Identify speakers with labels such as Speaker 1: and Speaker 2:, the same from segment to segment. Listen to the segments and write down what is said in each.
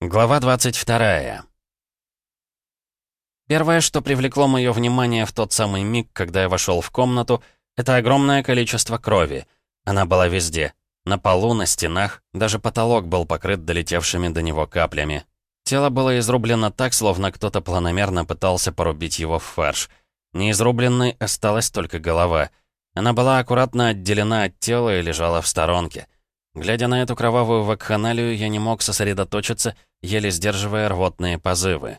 Speaker 1: Глава 22. Первое, что привлекло мое внимание в тот самый миг, когда я вошел в комнату, это огромное количество крови. Она была везде. На полу, на стенах, даже потолок был покрыт долетевшими до него каплями. Тело было изрублено так, словно кто-то планомерно пытался порубить его в фарш. Неизрубленной осталась только голова. Она была аккуратно отделена от тела и лежала в сторонке. Глядя на эту кровавую вакханалию, я не мог сосредоточиться — еле сдерживая рвотные позывы.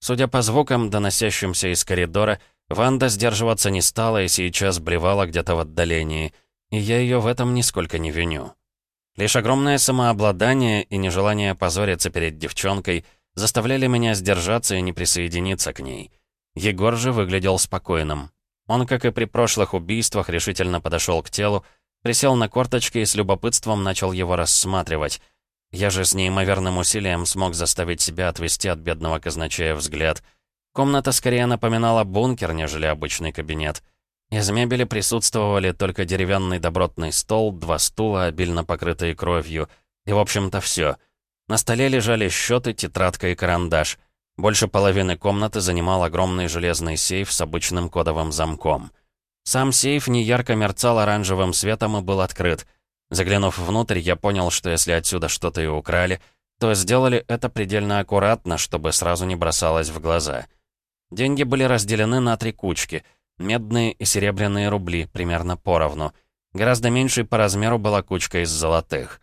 Speaker 1: Судя по звукам, доносящимся из коридора, Ванда сдерживаться не стала и сейчас блевала где-то в отдалении, и я ее в этом нисколько не виню. Лишь огромное самообладание и нежелание позориться перед девчонкой заставляли меня сдержаться и не присоединиться к ней. Егор же выглядел спокойным. Он, как и при прошлых убийствах, решительно подошел к телу, присел на корточки и с любопытством начал его рассматривать, я же с неимоверным усилием смог заставить себя отвести от бедного казначея взгляд. Комната скорее напоминала бункер, нежели обычный кабинет. Из мебели присутствовали только деревянный добротный стол, два стула, обильно покрытые кровью. И, в общем-то, все. На столе лежали счеты, тетрадка и карандаш. Больше половины комнаты занимал огромный железный сейф с обычным кодовым замком. Сам сейф неярко мерцал оранжевым светом и был открыт — Заглянув внутрь, я понял, что если отсюда что-то и украли, то сделали это предельно аккуратно, чтобы сразу не бросалось в глаза. Деньги были разделены на три кучки — медные и серебряные рубли, примерно поровну. Гораздо меньшей по размеру была кучка из золотых.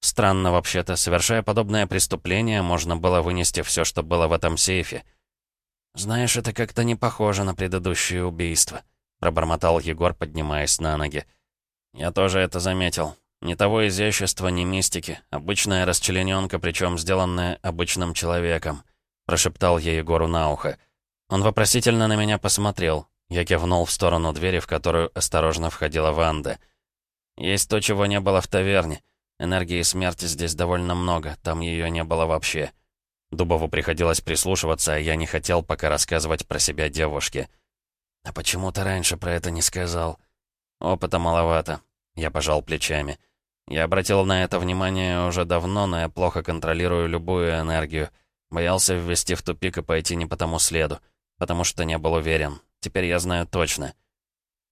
Speaker 1: Странно вообще-то, совершая подобное преступление, можно было вынести все, что было в этом сейфе. «Знаешь, это как-то не похоже на предыдущее убийство», — пробормотал Егор, поднимаясь на ноги. «Я тоже это заметил. Ни того изящества, ни мистики. Обычная расчлененка, причем сделанная обычным человеком. Прошептал я Егору на ухо. Он вопросительно на меня посмотрел. Я кивнул в сторону двери, в которую осторожно входила Ванда. «Есть то, чего не было в таверне. Энергии смерти здесь довольно много, там ее не было вообще». Дубову приходилось прислушиваться, а я не хотел пока рассказывать про себя девушке. «А почему ты раньше про это не сказал?» «Опыта маловато. Я пожал плечами. Я обратил на это внимание уже давно, но я плохо контролирую любую энергию. Боялся ввести в тупик и пойти не по тому следу, потому что не был уверен. Теперь я знаю точно.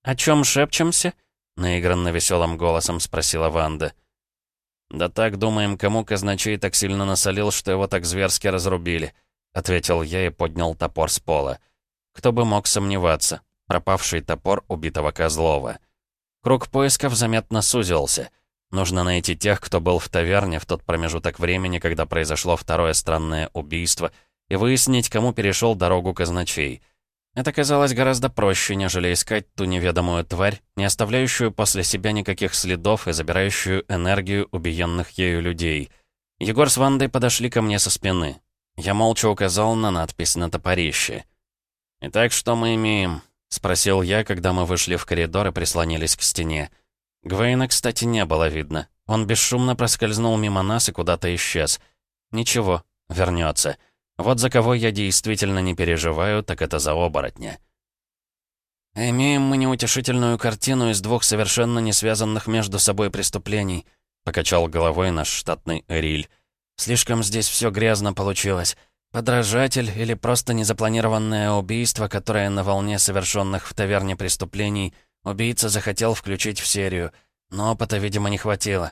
Speaker 1: «О чем шепчемся?» — наигранно веселым голосом спросила Ванда. «Да так, думаем, кому казначей так сильно насолил, что его так зверски разрубили», — ответил я и поднял топор с пола. Кто бы мог сомневаться. Пропавший топор убитого Козлова. Круг поисков заметно сузился. Нужно найти тех, кто был в таверне в тот промежуток времени, когда произошло второе странное убийство, и выяснить, кому перешел дорогу казначей. Это казалось гораздо проще, нежели искать ту неведомую тварь, не оставляющую после себя никаких следов и забирающую энергию убиенных ею людей. Егор с Вандой подошли ко мне со спины. Я молча указал на надпись на топорище. «Итак, что мы имеем?» — спросил я, когда мы вышли в коридор и прислонились к стене. Гвейна, кстати, не было видно. Он бесшумно проскользнул мимо нас и куда-то исчез. Ничего, вернется. Вот за кого я действительно не переживаю, так это за оборотня. «Имеем мы неутешительную картину из двух совершенно не связанных между собой преступлений», — покачал головой наш штатный Эриль. «Слишком здесь все грязно получилось. Подражатель или просто незапланированное убийство, которое на волне совершенных в таверне преступлений убийца захотел включить в серию, но опыта, видимо, не хватило.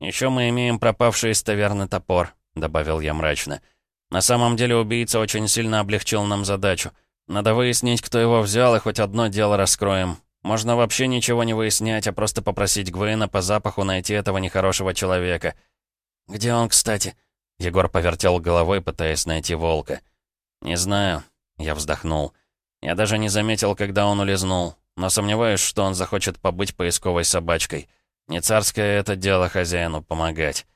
Speaker 1: «Еще мы имеем пропавший из таверны топор», — добавил я мрачно. «На самом деле убийца очень сильно облегчил нам задачу. Надо выяснить, кто его взял, и хоть одно дело раскроем. Можно вообще ничего не выяснять, а просто попросить Гвейна по запаху найти этого нехорошего человека. Где он, кстати?» Егор повертел головой, пытаясь найти волка. «Не знаю», — я вздохнул. «Я даже не заметил, когда он улизнул, но сомневаюсь, что он захочет побыть поисковой собачкой. Не царское это дело хозяину помогать».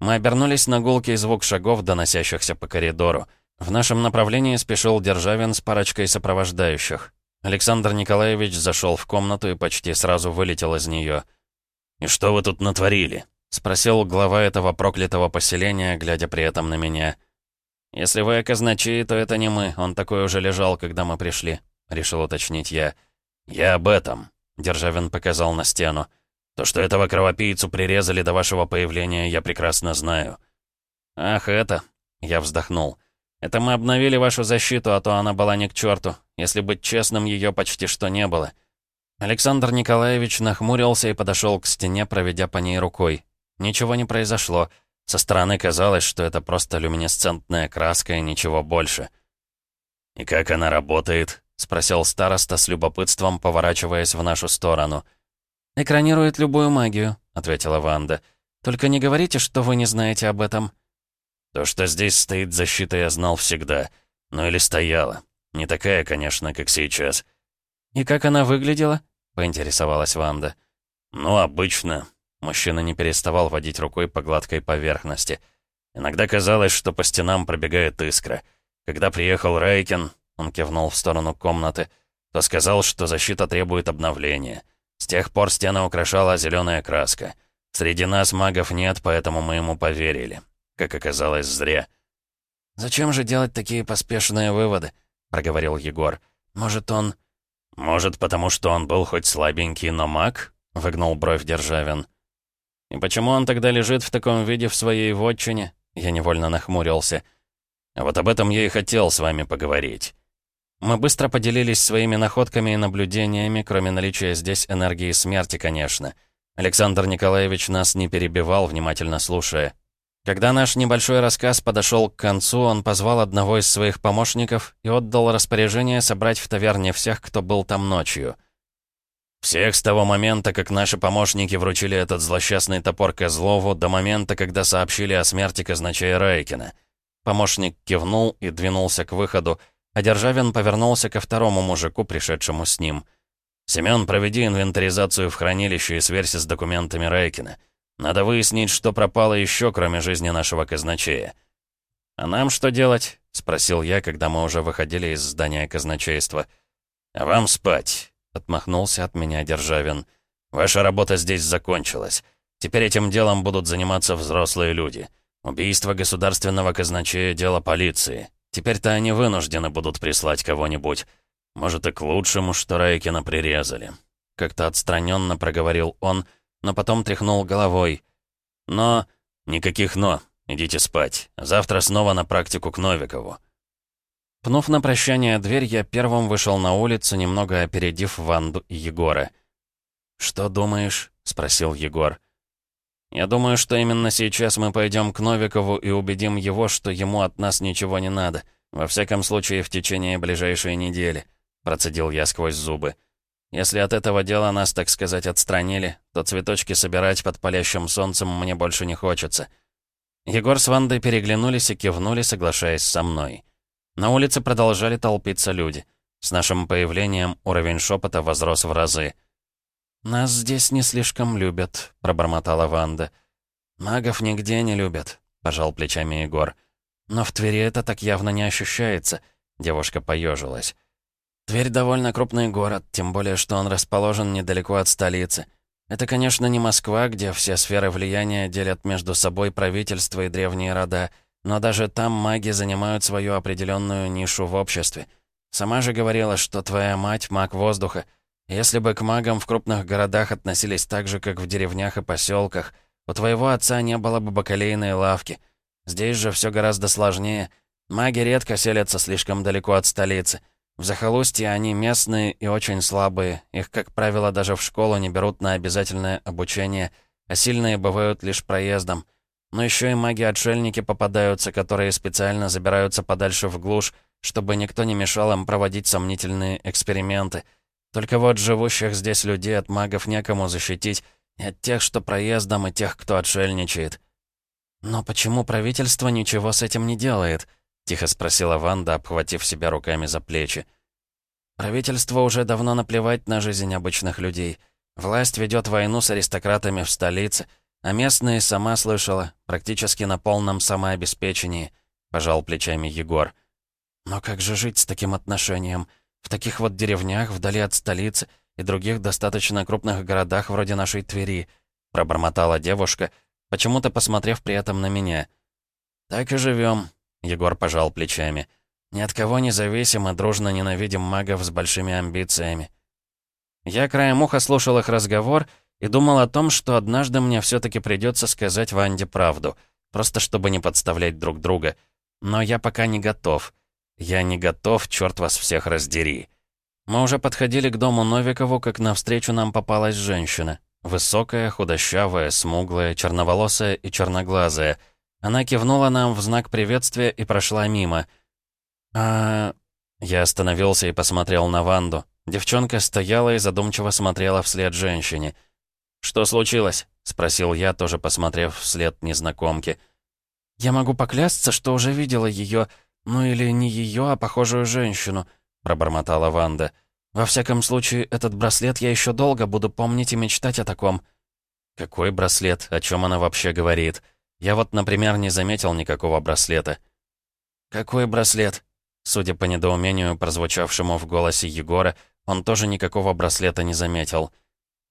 Speaker 1: Мы обернулись на гулкий звук шагов, доносящихся по коридору. В нашем направлении спешил Державин с парочкой сопровождающих. Александр Николаевич зашел в комнату и почти сразу вылетел из нее. «И что вы тут натворили?» — спросил глава этого проклятого поселения, глядя при этом на меня. «Если вы казначей, то это не мы, он такой уже лежал, когда мы пришли», — решил уточнить я. «Я об этом», — Державин показал на стену. «То, что этого кровопийцу прирезали до вашего появления, я прекрасно знаю». «Ах, это...» — я вздохнул. «Это мы обновили вашу защиту, а то она была не к черту. Если быть честным, ее почти что не было». Александр Николаевич нахмурился и подошел к стене, проведя по ней рукой. Ничего не произошло. Со стороны казалось, что это просто люминесцентная краска и ничего больше.
Speaker 2: «И как она работает?» — спросил староста с любопытством, поворачиваясь в нашу сторону.
Speaker 1: «Экранирует любую магию», — ответила Ванда. «Только не говорите, что вы не знаете об этом».
Speaker 2: «То, что здесь стоит защита, я знал всегда. Ну или стояла. Не такая, конечно, как сейчас».
Speaker 1: «И как она выглядела?» — поинтересовалась Ванда.
Speaker 2: «Ну, обычно». Мужчина не переставал водить рукой по гладкой поверхности. Иногда казалось, что по стенам пробегает искра. Когда приехал Райкин, он кивнул в сторону комнаты, то сказал, что защита требует обновления. С тех пор стены украшала зеленая краска. Среди нас магов нет, поэтому мы ему поверили. Как оказалось, зря.
Speaker 1: «Зачем же делать такие поспешные выводы?» — проговорил Егор. «Может, он...»
Speaker 2: «Может, потому что он был хоть слабенький, но маг?» — выгнул бровь Державин.
Speaker 1: «И почему он тогда лежит в таком виде в своей вотчине?» Я невольно нахмурился.
Speaker 2: «А вот об этом я и хотел с вами поговорить».
Speaker 1: Мы быстро поделились своими находками и наблюдениями, кроме наличия здесь энергии смерти, конечно. Александр Николаевич нас не перебивал, внимательно слушая. Когда наш небольшой рассказ подошел к концу, он позвал одного из своих помощников и отдал распоряжение собрать в таверне всех, кто был там ночью.
Speaker 2: «Всех с того момента, как наши помощники вручили этот злосчастный топор Козлову, до момента, когда сообщили о смерти казначея Райкина».
Speaker 1: Помощник кивнул и двинулся к выходу, а Державин повернулся ко второму мужику, пришедшему с ним.
Speaker 2: «Семён, проведи инвентаризацию в хранилище и сверься с документами Райкина. Надо выяснить, что пропало еще, кроме жизни нашего казначея».
Speaker 1: «А нам что делать?» — спросил я, когда мы уже выходили из здания казначейства.
Speaker 2: «А вам спать», — отмахнулся от меня Державин. «Ваша работа здесь закончилась. Теперь этим делом будут заниматься взрослые люди. Убийство государственного казначея — дело полиции. Теперь-то они вынуждены будут прислать кого-нибудь. Может, и к лучшему, что Райкина прирезали.
Speaker 1: Как-то отстраненно проговорил он, но потом тряхнул головой.
Speaker 2: Но... Никаких «но». Идите спать. Завтра снова на практику к Новикову.
Speaker 1: Пнув на прощание дверь, я первым вышел на улицу, немного опередив Ванду и Егора.
Speaker 2: «Что думаешь?» — спросил Егор.
Speaker 1: «Я думаю, что именно сейчас мы пойдем к Новикову и убедим его, что ему от нас ничего не надо. Во всяком случае, в течение ближайшей недели», — процедил я сквозь зубы. «Если от этого дела нас, так сказать, отстранили, то цветочки собирать под палящим солнцем мне больше не хочется». Егор с Вандой переглянулись и кивнули, соглашаясь со мной. На улице продолжали толпиться люди. С нашим появлением уровень шепота возрос в разы. «Нас здесь не слишком любят», — пробормотала Ванда. «Магов нигде не любят», — пожал плечами Егор. «Но в Твери это так явно не ощущается», — девушка поежилась. «Тверь довольно крупный город, тем более, что он расположен недалеко от столицы. Это, конечно, не Москва, где все сферы влияния делят между собой правительство и древние рода, но даже там маги занимают свою определенную нишу в обществе. Сама же говорила, что твоя мать — маг воздуха — если бы к магам в крупных городах относились так же, как в деревнях и поселках, у твоего отца не было бы бакалейной лавки. Здесь же все гораздо сложнее. Маги редко селятся слишком далеко от столицы. В захолустье они местные и очень слабые. Их, как правило, даже в школу не берут на обязательное обучение, а сильные бывают лишь проездом. Но еще и маги-отшельники попадаются, которые специально забираются подальше в глушь, чтобы никто не мешал им проводить сомнительные эксперименты — только вот живущих здесь людей от магов некому защитить, и от тех, что проездом, и тех, кто отшельничает. «Но почему правительство ничего с этим не делает?» — тихо спросила Ванда, обхватив себя руками за плечи. «Правительство уже давно наплевать на жизнь обычных людей. Власть ведет войну с аристократами в столице, а местные, сама слышала, практически на полном самообеспечении», — пожал плечами Егор. «Но как же жить с таким отношением?» В таких вот деревнях, вдали от столицы и других достаточно крупных городах вроде нашей Твери», — пробормотала девушка, почему-то посмотрев при этом на меня. «Так и живем», — Егор пожал плечами. «Ни от кого не зависим и дружно ненавидим магов с большими амбициями». Я краем уха слушал их разговор и думал о том, что однажды мне все таки придется сказать Ванде правду. просто чтобы не подставлять друг друга. Но я пока не готов. Я не готов, черт вас всех раздери. Мы уже подходили к дому Новикову, как навстречу нам попалась женщина. Высокая, худощавая, смуглая, черноволосая и черноглазая. Она кивнула нам в знак приветствия и прошла мимо. «А...» Я остановился и посмотрел на Ванду. Девчонка стояла и задумчиво смотрела вслед женщине. «Что случилось?» — спросил я, тоже посмотрев вслед незнакомки. «Я могу поклясться, что уже видела ее, ну или не ее, а похожую женщину», — пробормотала Ванда. «Во всяком случае, этот браслет я еще долго буду помнить и мечтать о таком». «Какой браслет? О чем она вообще говорит? Я вот, например, не заметил никакого браслета». «Какой браслет?» Судя по недоумению, прозвучавшему в голосе Егора, он тоже никакого браслета не заметил.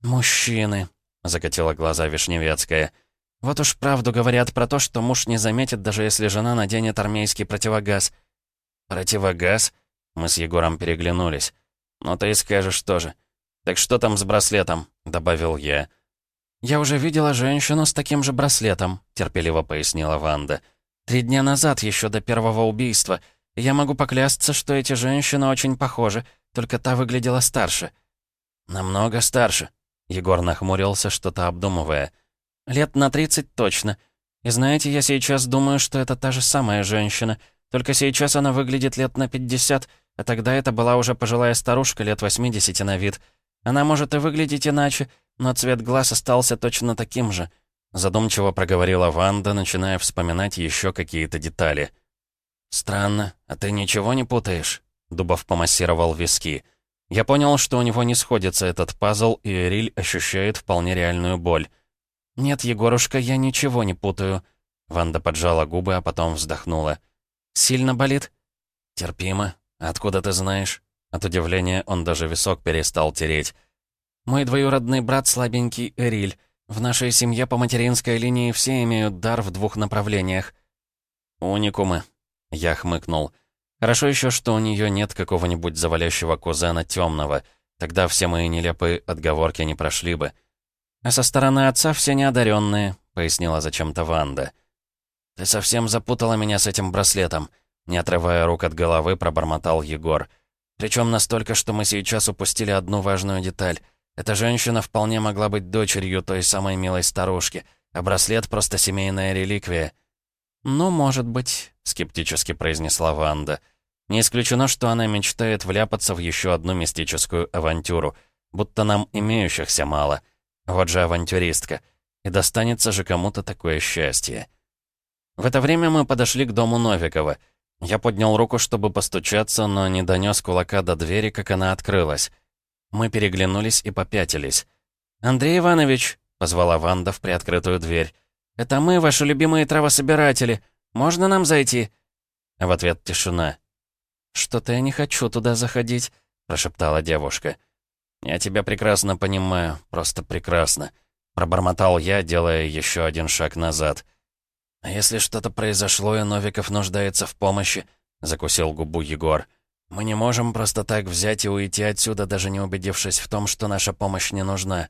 Speaker 1: «Мужчины», — закатила глаза Вишневецкая. «Вот уж правду говорят про то, что муж не заметит, даже если жена наденет армейский противогаз». «Противогаз?» Мы с Егором переглянулись. «Ну ты и скажешь тоже. Так что там с браслетом?» — добавил я. «Я уже видела женщину с таким же браслетом», — терпеливо пояснила Ванда. «Три дня назад, еще до первого убийства. Я могу поклясться, что эти женщины очень похожи, только та выглядела старше». «Намного старше», — Егор нахмурился, что-то обдумывая. «Лет на тридцать точно. И знаете, я сейчас думаю, что это та же самая женщина, только сейчас она выглядит лет на пятьдесят, а тогда это была уже пожилая старушка лет восьмидесяти на вид. Она может и выглядеть иначе, но цвет глаз остался точно таким же». Задумчиво проговорила Ванда, начиная вспоминать еще какие-то детали. «Странно, а ты ничего не путаешь?» Дубов помассировал виски. Я понял, что у него не сходится этот пазл, и Эриль ощущает вполне реальную боль. «Нет, Егорушка, я ничего не путаю». Ванда поджала губы, а потом вздохнула. «Сильно болит?» «Терпимо. Откуда ты знаешь?» От удивления он даже висок перестал тереть. «Мой двоюродный брат слабенький Эриль. В нашей семье по материнской линии все имеют дар в двух направлениях». «Уникумы», я хмыкнул. Хорошо еще, что у нее нет какого-нибудь завалящего кузена темного. Тогда все мои нелепые отговорки не прошли бы. А со стороны отца все неодаренные, пояснила зачем-то Ванда. Ты совсем запутала меня с этим браслетом. Не отрывая рук от головы, пробормотал Егор. Причем настолько, что мы сейчас упустили одну важную деталь. Эта женщина вполне могла быть дочерью той самой милой старушки, а браслет просто семейная реликвия. «Ну, может быть», — скептически произнесла Ванда. «Не исключено, что она мечтает вляпаться в еще одну мистическую авантюру, будто нам имеющихся мало. Вот же авантюристка. И достанется же кому-то такое счастье». В это время мы подошли к дому Новикова. Я поднял руку, чтобы постучаться, но не донес кулака до двери, как она открылась. Мы переглянулись и попятились. «Андрей Иванович», — позвала Ванда в приоткрытую дверь, — «Это мы, ваши любимые травособиратели. Можно нам зайти?» В ответ тишина. «Что-то я не хочу туда заходить», — прошептала девушка. «Я тебя прекрасно понимаю, просто прекрасно», — пробормотал я, делая еще один шаг назад. «А если что-то произошло, и Новиков нуждается в помощи?» — закусил губу Егор. «Мы не можем просто так взять и уйти отсюда, даже не убедившись в том, что наша помощь не нужна».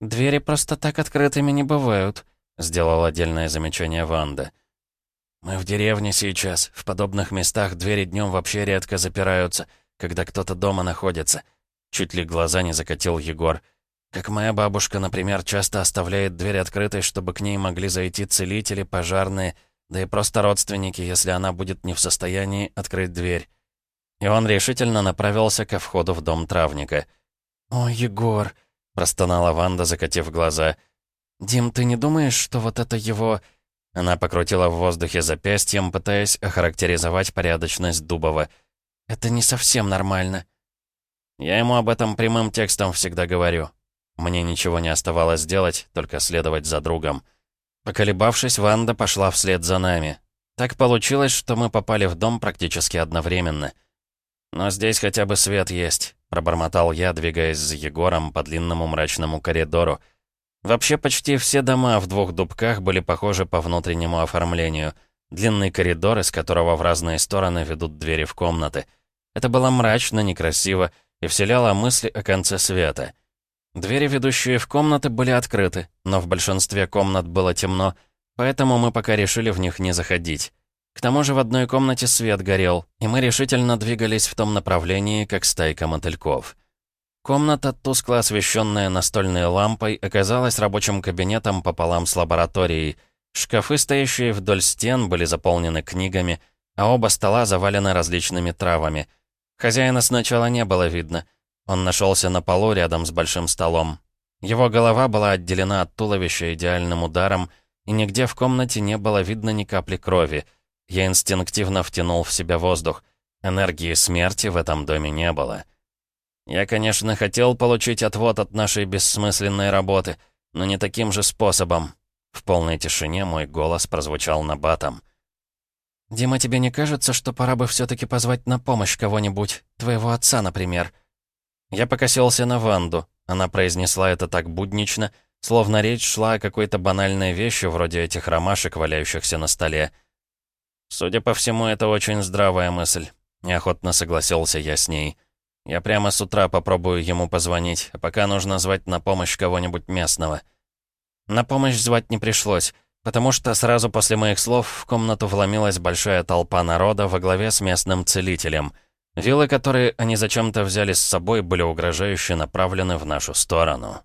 Speaker 1: «Двери просто так открытыми не бывают», Сделал отдельное замечание Ванда. «Мы в деревне сейчас. В подобных местах двери днем вообще редко запираются, когда кто-то дома находится». Чуть ли глаза не закатил Егор. «Как моя бабушка, например, часто оставляет дверь открытой, чтобы к ней могли зайти целители, пожарные, да и просто родственники, если она будет не в состоянии открыть дверь». И он решительно направился ко входу в дом травника. «О, Егор!» — простонала Ванда, закатив глаза — «Дим, ты не думаешь, что вот это его...» Она покрутила в воздухе запястьем, пытаясь охарактеризовать порядочность Дубова. «Это не совсем нормально». Я ему об этом прямым текстом всегда говорю. Мне ничего не оставалось делать, только следовать за другом. Поколебавшись, Ванда пошла вслед за нами. Так получилось, что мы попали в дом практически одновременно. «Но здесь хотя бы свет есть», — пробормотал я, двигаясь за Егором по длинному мрачному коридору — Вообще почти все дома в двух дубках были похожи по внутреннему оформлению. Длинный коридор, из которого в разные стороны ведут двери в комнаты. Это было мрачно, некрасиво и вселяло мысли о конце света. Двери, ведущие в комнаты, были открыты, но в большинстве комнат было темно, Поэтому мы пока решили в них не заходить. К тому же в одной комнате свет горел, и мы решительно двигались в том направлении, как стайка мотыльков. Комната, тускло освещенная настольной лампой, оказалась рабочим кабинетом пополам с лабораторией. Шкафы, стоящие вдоль стен, были заполнены книгами, а оба стола завалены различными травами. Хозяина сначала не было видно. Он нашелся на полу рядом с большим столом. Его голова была отделена от туловища идеальным ударом, и нигде в комнате не было видно ни капли крови. Я инстинктивно втянул в себя воздух. Энергии смерти в этом доме не было. Я, конечно, хотел получить отвод от нашей бессмысленной работы, но не таким же способом. В полной тишине мой голос прозвучал на батом. «Дима, тебе не кажется, что пора бы все-таки позвать на помощь кого-нибудь? Твоего отца, например?» Я покосился на Ванду. Она произнесла это так буднично, словно речь шла о какой-то банальной вещи, вроде этих ромашек, валяющихся на столе. «Судя по всему, это очень здравая мысль», — неохотно согласился я с ней. «Я прямо с утра попробую ему позвонить, а пока нужно звать на помощь кого-нибудь местного». На помощь звать не пришлось, потому что сразу после моих слов в комнату вломилась большая толпа народа во главе с местным целителем. Вилы, которые они зачем-то взяли с собой, были угрожающе направлены в нашу сторону.